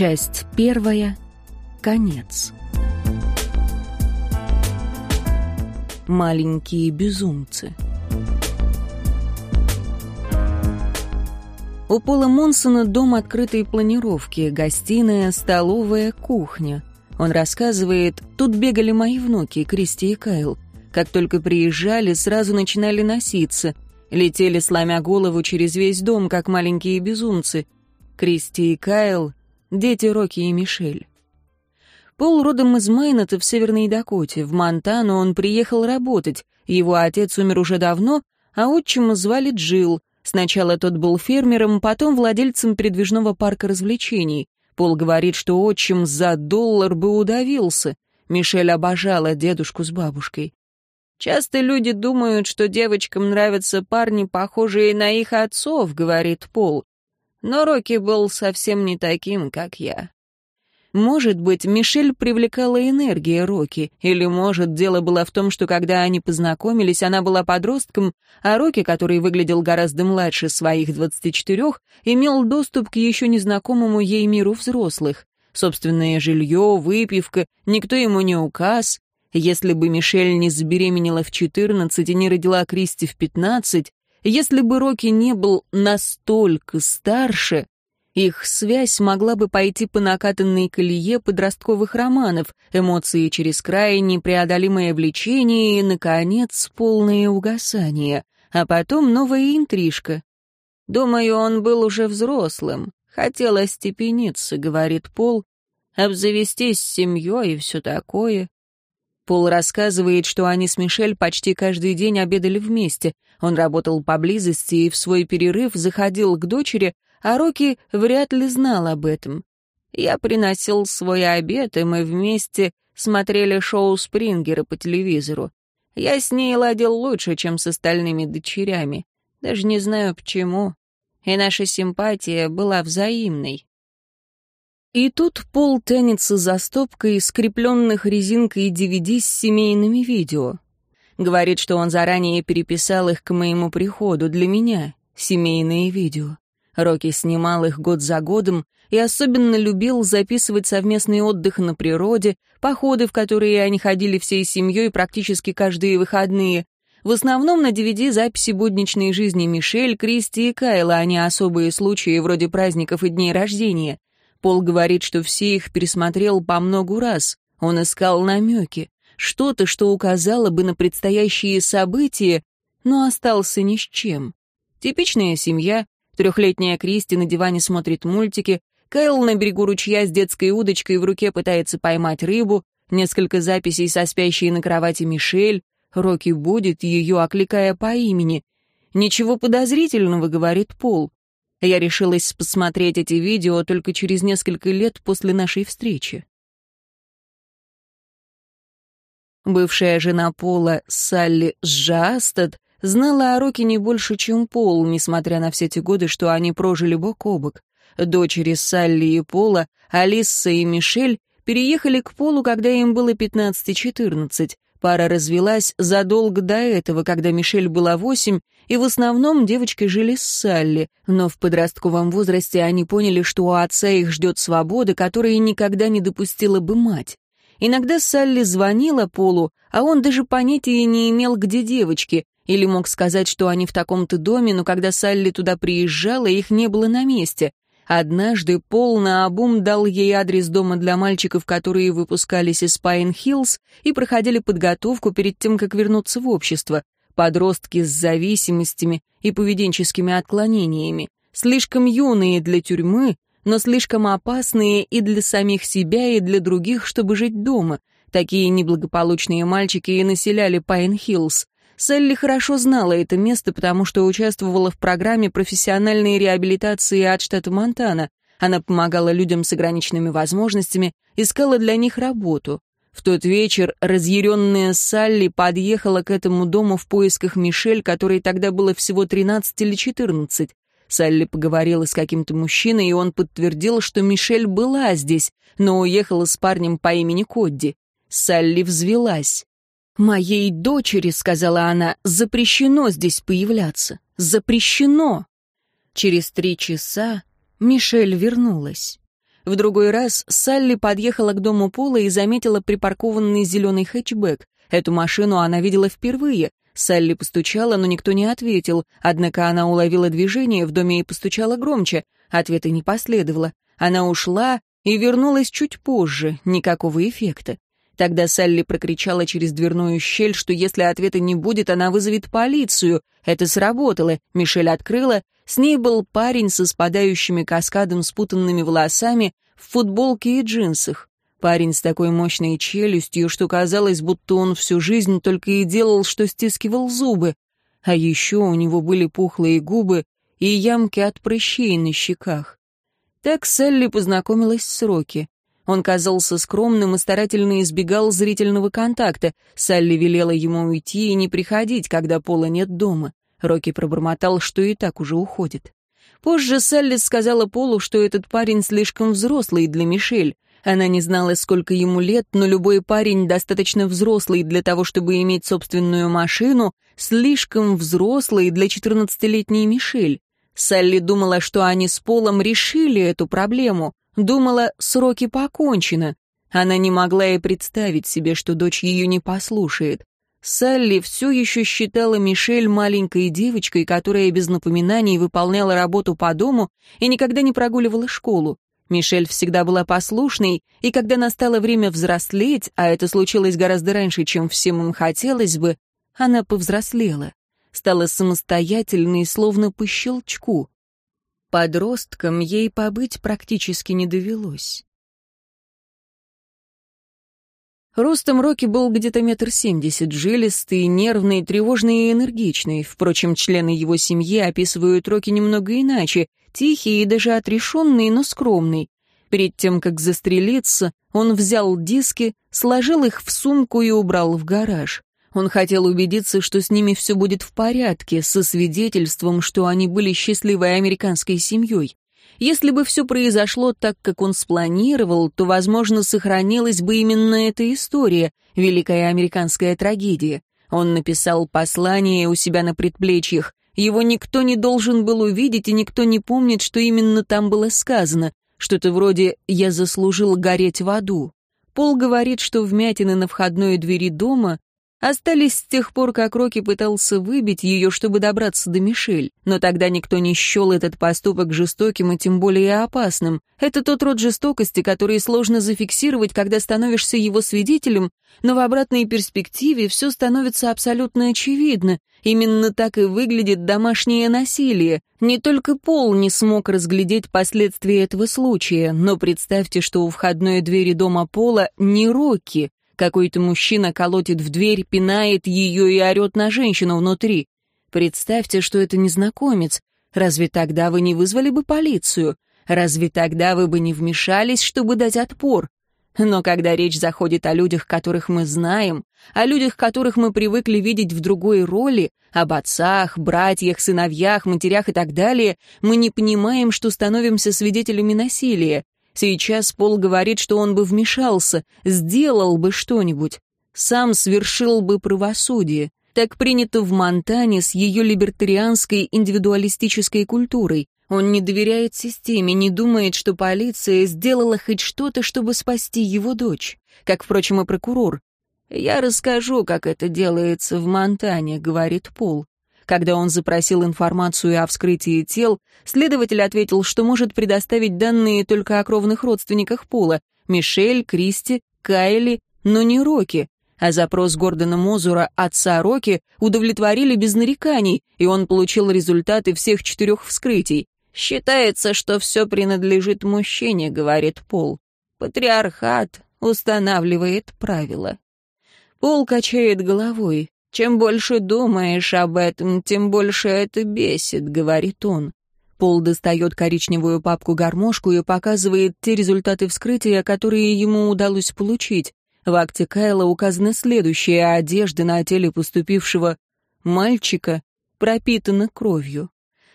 Часть первая. Конец. Маленькие безумцы. У Пола Монсона дом открытой планировки, гостиная, столовая, кухня. Он рассказывает, тут бегали мои внуки, Кристи и Кайл. Как только приезжали, сразу начинали носиться. Летели, сломя голову через весь дом, как маленькие безумцы. Кристи и Кайл — дети Рокки и Мишель. Пол родом из Мейната в Северной Дакоте. В Монтану он приехал работать. Его отец умер уже давно, а отчима звали Джилл. Сначала тот был фермером, потом владельцем передвижного парка развлечений. Пол говорит, что отчим за доллар бы удавился. Мишель обожала дедушку с бабушкой. «Часто люди думают, что девочкам нравятся парни, похожие на их отцов», — говорит Пол. «Но Рокки был совсем не таким, как я». Может быть, Мишель привлекала энергия Рокки, или, может, дело было в том, что когда они познакомились, она была подростком, а Рокки, который выглядел гораздо младше своих 24, имел доступ к еще незнакомому ей миру взрослых. Собственное жилье, выпивка, никто ему не указ. Если бы Мишель не забеременела в 14 и не родила Кристи в 15, если бы Рокки не был настолько старше, их связь могла бы пойти по накатанной колее подростковых романов, эмоции через край, непреодолимое влечение и, наконец, полное угасание, а потом новая интрижка. «Думаю, он был уже взрослым, хотел остепениться», — говорит Пол, «обзавестись семьей и все такое». Пол рассказывает, что они с Мишель почти каждый день обедали вместе. Он работал поблизости и в свой перерыв заходил к дочери, а Рокки вряд ли знал об этом. Я приносил свой обед, и мы вместе смотрели шоу Спрингера по телевизору. Я с ней ладил лучше, чем с остальными дочерями. Даже не знаю почему. И наша симпатия была взаимной. И тут Пол тянется за стопкой скрепленных резинкой DVD с семейными видео. Говорит, что он заранее переписал их к моему приходу для меня, семейные видео. Рокки снимал их год за годом и особенно любил записывать совместный отдых на природе, походы, в которые они ходили всей семьей практически каждые выходные. В основном на DVD записи будничной жизни Мишель, Кристи и Кайла, а не особые случаи вроде праздников и дней рождения. Пол говорит, что все их пересмотрел по многу раз. Он искал намеки, что-то, что указало бы на предстоящие события, но остался ни с чем. Типичная семья, Трехлетняя Кристи на диване смотрит мультики, Кайл на берегу ручья с детской удочкой в руке пытается поймать рыбу, несколько записей со спящей на кровати Мишель, Рокки будет ее, окликая по имени. «Ничего подозрительного», — говорит Пол. Я решилась посмотреть эти видео только через несколько лет после нашей встречи. Бывшая жена Пола Салли Сжастад знала о Роке не больше, чем Пол, несмотря на все те годы, что они прожили бок о бок. Дочери Салли и Пола, Алисса и Мишель, переехали к Полу, когда им было 15-14. Пара развелась задолго до этого, когда Мишель была восемь, и в основном девочки жили с Салли, но в подростковом возрасте они поняли, что у отца их ждет свобода, которой никогда не допустила бы мать. Иногда Салли звонила Полу, а он даже понятия не имел, где девочки, или мог сказать, что они в таком-то доме, но когда Салли туда приезжала, их не было на месте. Однажды Пол наобум дал ей адрес дома для мальчиков, которые выпускались из Пайн-Хиллз и проходили подготовку перед тем, как вернуться в общество. Подростки с зависимостями и поведенческими отклонениями. Слишком юные для тюрьмы, но слишком опасные и для самих себя, и для других, чтобы жить дома. Такие неблагополучные мальчики и населяли Пайн-Хиллз. Селли хорошо знала это место, потому что участвовала в программе профессиональной реабилитации от штата Монтана. Она помогала людям с ограниченными возможностями, искала для них работу. В тот вечер разъяренная Салли подъехала к этому дому в поисках Мишель, которой тогда было всего 13 или 14. Салли поговорила с каким-то мужчиной, и он подтвердил, что Мишель была здесь, но уехала с парнем по имени Кодди. Салли взвелась. «Моей дочери, — сказала она, — запрещено здесь появляться. Запрещено!» Через три часа Мишель вернулась. В другой раз Салли подъехала к дому Пола и заметила припаркованный зеленый хэтчбэк. Эту машину она видела впервые. Салли постучала, но никто не ответил, однако она уловила движение в доме и постучала громче. Ответа не последовало. Она ушла и вернулась чуть позже, никакого эффекта. Тогда Салли прокричала через дверную щель, что если ответа не будет, она вызовет полицию. Это сработало. Мишель открыла. С ней был парень со спадающими каскадом спутанными волосами, в футболке и джинсах. Парень с такой мощной челюстью, что казалось, будто он всю жизнь только и делал, что стискивал зубы. А еще у него были пухлые губы и ямки от прыщей на щеках. Так Салли познакомилась с Рокки. Он казался скромным и старательно избегал зрительного контакта. Салли велела ему уйти и не приходить, когда Пола нет дома. Рокки пробормотал, что и так уже уходит. Позже Салли сказала Полу, что этот парень слишком взрослый для Мишель. Она не знала, сколько ему лет, но любой парень достаточно взрослый для того, чтобы иметь собственную машину, слишком взрослый для четырнадцатилетней Мишель. Салли думала, что они с Полом решили эту проблему, Думала, сроки покончены. Она не могла и представить себе, что дочь ее не послушает. Салли все еще считала Мишель маленькой девочкой, которая без напоминаний выполняла работу по дому и никогда не прогуливала школу. Мишель всегда была послушной, и когда настало время взрослеть, а это случилось гораздо раньше, чем всем им хотелось бы, она повзрослела, стала самостоятельной, словно по щелчку. Подростком ей побыть практически не довелось. Ростом Рокки был где-то метр семьдесят, жилистый, нервный, тревожный и энергичный. Впрочем, члены его семьи описывают Рокки немного иначе, тихий и даже отрешенный, но скромный. Перед тем, как застрелиться, он взял диски, сложил их в сумку и убрал в гараж. Он хотел убедиться, что с ними все будет в порядке, со свидетельством, что они были счастливой американской семьей. Если бы все произошло так, как он спланировал, то, возможно, сохранилась бы именно эта история, великая американская трагедия. Он написал послание у себя на предплечьях. Его никто не должен был увидеть, и никто не помнит, что именно там было сказано. Что-то вроде «я заслужил гореть в аду». Пол говорит, что вмятины на входной двери дома Остались с тех пор, как Рокки пытался выбить ее, чтобы добраться до Мишель. Но тогда никто не счел этот поступок жестоким и тем более опасным. Это тот род жестокости, который сложно зафиксировать, когда становишься его свидетелем, но в обратной перспективе все становится абсолютно очевидно. Именно так и выглядит домашнее насилие. Не только Пол не смог разглядеть последствия этого случая, но представьте, что у входной двери дома Пола не Рокки, какой-то мужчина колотит в дверь, пинает ее и орет на женщину внутри. Представьте, что это незнакомец. Разве тогда вы не вызвали бы полицию? Разве тогда вы бы не вмешались, чтобы дать отпор? Но когда речь заходит о людях, которых мы знаем, о людях, которых мы привыкли видеть в другой роли, об отцах, братьях, сыновьях, матерях и так далее, мы не понимаем, что становимся свидетелями насилия. Сейчас Пол говорит, что он бы вмешался, сделал бы что-нибудь, сам свершил бы правосудие. Так принято в Монтане с ее либертарианской индивидуалистической культурой. Он не доверяет системе, не думает, что полиция сделала хоть что-то, чтобы спасти его дочь. Как, впрочем, и прокурор. «Я расскажу, как это делается в Монтане», — говорит Пол. Когда он запросил информацию о вскрытии тел, следователь ответил, что может предоставить данные только о кровных родственниках Пола — Мишель, Кристи, Кайли, но не Рокки. А запрос Гордона Мозура, отца Рокки, удовлетворили без нареканий, и он получил результаты всех четырех вскрытий. «Считается, что все принадлежит мужчине», — говорит Пол. «Патриархат устанавливает правила». Пол качает головой. «Чем больше думаешь об этом, тем больше это бесит», — говорит он. Пол достает коричневую папку-гармошку и показывает те результаты вскрытия, которые ему удалось получить. В акте Кайла указаны следующие одежды на теле поступившего мальчика пропитана кровью.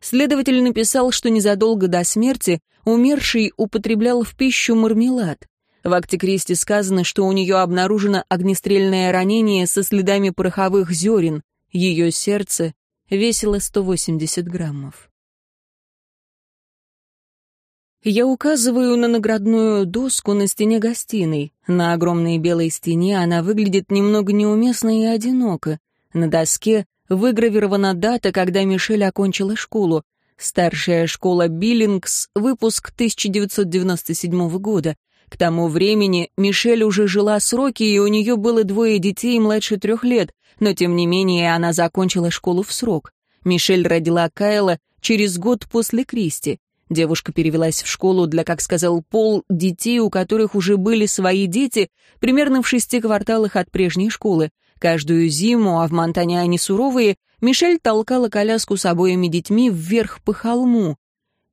Следователь написал, что незадолго до смерти умерший употреблял в пищу мармелад. В акте Кристи сказано, что у нее обнаружено огнестрельное ранение со следами пороховых зерен. Ее сердце весило 180 граммов. Я указываю на наградную доску на стене гостиной. На огромной белой стене она выглядит немного неуместно и одиноко. На доске выгравирована дата, когда Мишель окончила школу. Старшая школа Биллингс, выпуск 1997 года. К тому времени Мишель уже жила сроки, и у нее было двое детей младше трех лет, но тем не менее она закончила школу в срок. Мишель родила Кайла через год после Кристи. Девушка перевелась в школу для, как сказал Пол, детей, у которых уже были свои дети, примерно в шести кварталах от прежней школы. Каждую зиму, а в Монтане они суровые, Мишель толкала коляску с обоими детьми вверх по холму.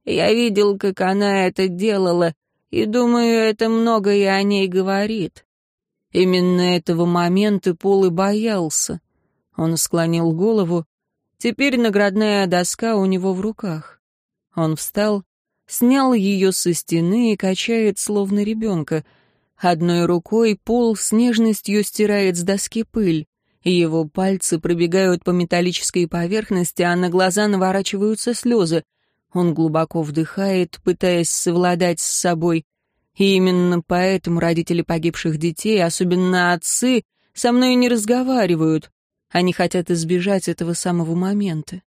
Я видел, как она это делала, и думаю, это многое о ней говорит. Именно этого момента Пол и боялся. Он склонил голову. Теперь наградная доска у него в руках. Он встал, снял ее со стены и качает, словно ребенка. Одной рукой пол с нежностью стирает с доски пыль. Его пальцы пробегают по металлической поверхности, а на глаза наворачиваются слезы. Он глубоко вдыхает, пытаясь совладать с собой. И именно поэтому родители погибших детей, особенно отцы, со мной не разговаривают. Они хотят избежать этого самого момента.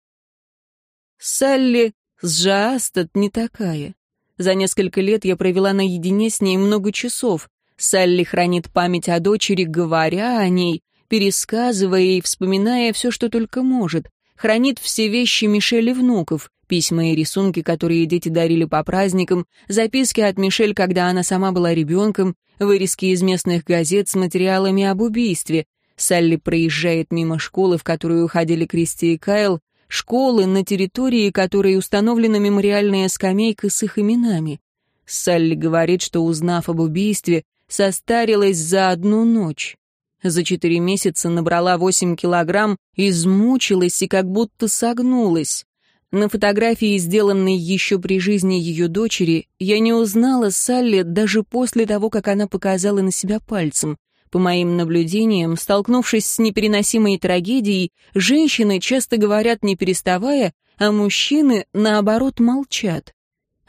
Салли Сжаастат не такая. За несколько лет я провела наедине с ней много часов. Салли хранит память о дочери, говоря о ней, пересказывая и вспоминая все, что только может. Хранит все вещи Мишель и внуков, письма и рисунки, которые дети дарили по праздникам, записки от Мишель, когда она сама была ребенком, вырезки из местных газет с материалами об убийстве. Салли проезжает мимо школы, в которую уходили Кристи и Кайл, школы, на территории которой установлена мемориальная скамейка с их именами. Салли говорит, что, узнав об убийстве, состарилась за одну ночь. За четыре месяца набрала восемь килограмм, измучилась и как будто согнулась. На фотографии, сделанной еще при жизни ее дочери, я не узнала Салли даже после того, как она показала на себя пальцем. По моим наблюдениям, столкнувшись с непереносимой трагедией, женщины часто говорят не переставая, а мужчины, наоборот, молчат.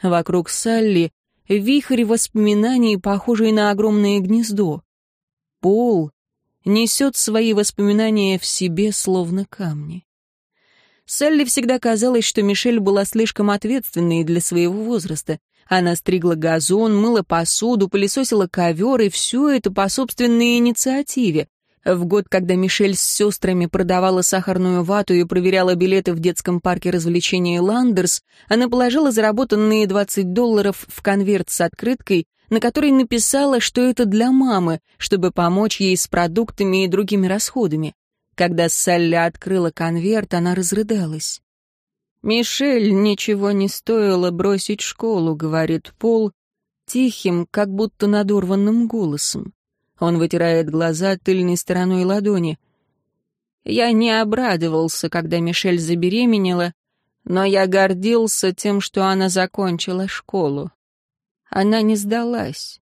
Вокруг Салли вихрь воспоминаний, похожий на огромное гнездо. Пол несет свои воспоминания в себе, словно камни. Салли всегда казалось, что Мишель была слишком ответственной для своего возраста. Она стригла газон, мыла посуду, пылесосила ковер, и все это по собственной инициативе. В год, когда Мишель с сестрами продавала сахарную вату и проверяла билеты в детском парке развлечений Ландерс, она положила заработанные 20 долларов в конверт с открыткой, на которой написала, что это для мамы, чтобы помочь ей с продуктами и другими расходами. Когда Салли открыла конверт, она разрыдалась. «Мишель ничего не стоило бросить школу», — говорит Пол, тихим, как будто надорванным голосом. Он вытирает глаза тыльной стороной ладони. «Я не обрадовался, когда Мишель забеременела, но я гордился тем, что она закончила школу. Она не сдалась».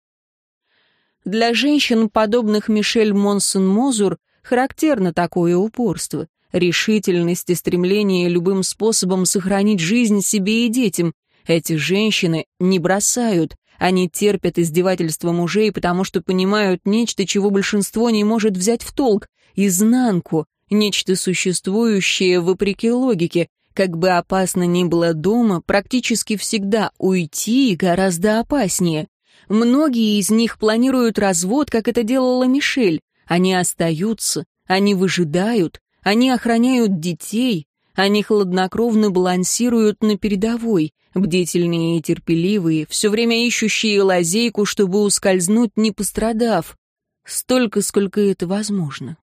Для женщин, подобных Мишель Монсон-Мозур, характерно такое упорство решительность и стремление любым способом сохранить жизнь себе и детям. Эти женщины не бросают, они терпят издевательства мужей, потому что понимают нечто, чего большинство не может взять в толк, изнанку, нечто существующее вопреки логике. Как бы опасно ни было дома, практически всегда уйти гораздо опаснее. Многие из них планируют развод, как это делала Мишель. Они остаются, они выжидают, они охраняют детей, они хладнокровно балансируют на передовой, бдительные и терпеливые, все время ищущие лазейку, чтобы ускользнуть, не пострадав. Столько, сколько это возможно.